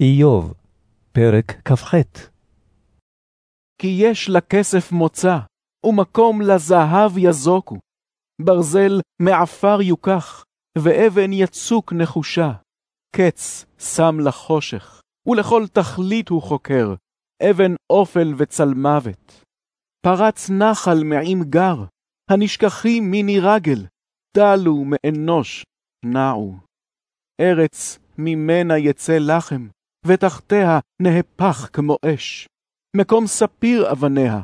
איוב, פרק כ"ח כי יש לכסף מוצא, ומקום לזהב יזוקו. ברזל מעפר יוקח, ואבן יצוק נחושה. קץ שם לחושך, ולכל תכלית הוא חוקר, אבן אופל וצלמוות. פרץ נחל מעם גר, הנשכחים מני רגל, דלו מאנוש, נעו. ארץ ממנה יצא לחם, ותחתיה נהפך כמו אש. מקום ספיר אבניה,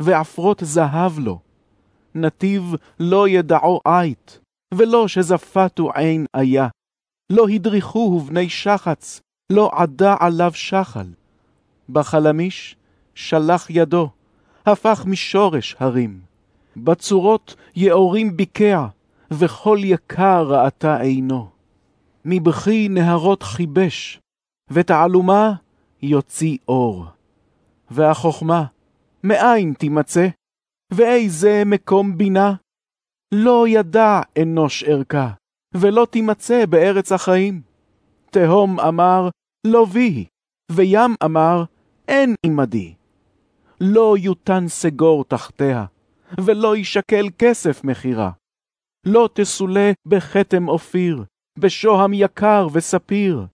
ועפרות זהב לו. נתיב לא ידעו עית, ולא שזפתו עין היה. לא הדריכוהו בני שחץ, לא עדה עליו שחל. בחלמיש שלח ידו, הפך משורש הרים. בצורות יאורים ביקע, וכל יקר ראתה עינו. מבכי נהרות חיבש, ותעלומה יוציא אור. והחוכמה, מאין תימצא? ואיזה מקום בינה? לא ידע אנוש ערכה, ולא תימצא בארץ החיים. תהום אמר, לא בי, וים אמר, אין עמדי. לא יותן סגור תחתיה, ולא ישקל כסף מחירה. לא תסולה בכתם אופיר, בשוהם יקר וספיר.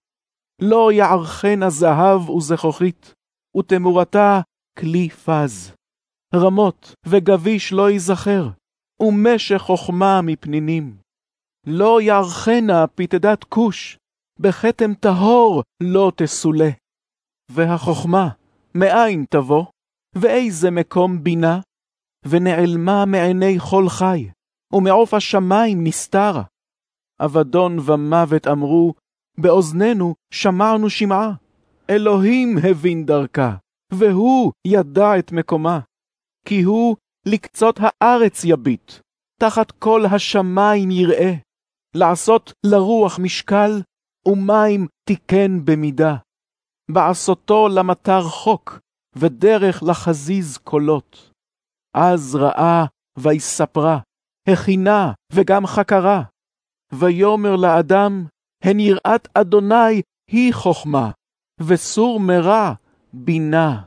לא יערכנה זהב וזכוכית, ותמורתה כלי פז. רמות וגביש לא ייזכר, ומשך חכמה מפנינים. לא יערכנה פתדת כוש, בכתם טהור לא תסולה. והחכמה, מאין תבוא? ואיזה מקום בינה? ונעלמה מעיני כל חי, ומעוף השמיים נסתרה. אבדון ומוות אמרו, באוזנינו שמענו שמעה. אלוהים הבין דרכה, והוא ידע את מקומה. כי הוא לקצות הארץ יביט, תחת כל השמיים יראה, לעשות לרוח משקל, ומים תיקן במידה. בעשותו למטר חוק, ודרך לחזיז קולות. אז ראה ויספרה, הכינה וגם חקרה. ויאמר לאדם, הן יראת אדוני היא חכמה, וסור מרע בינה.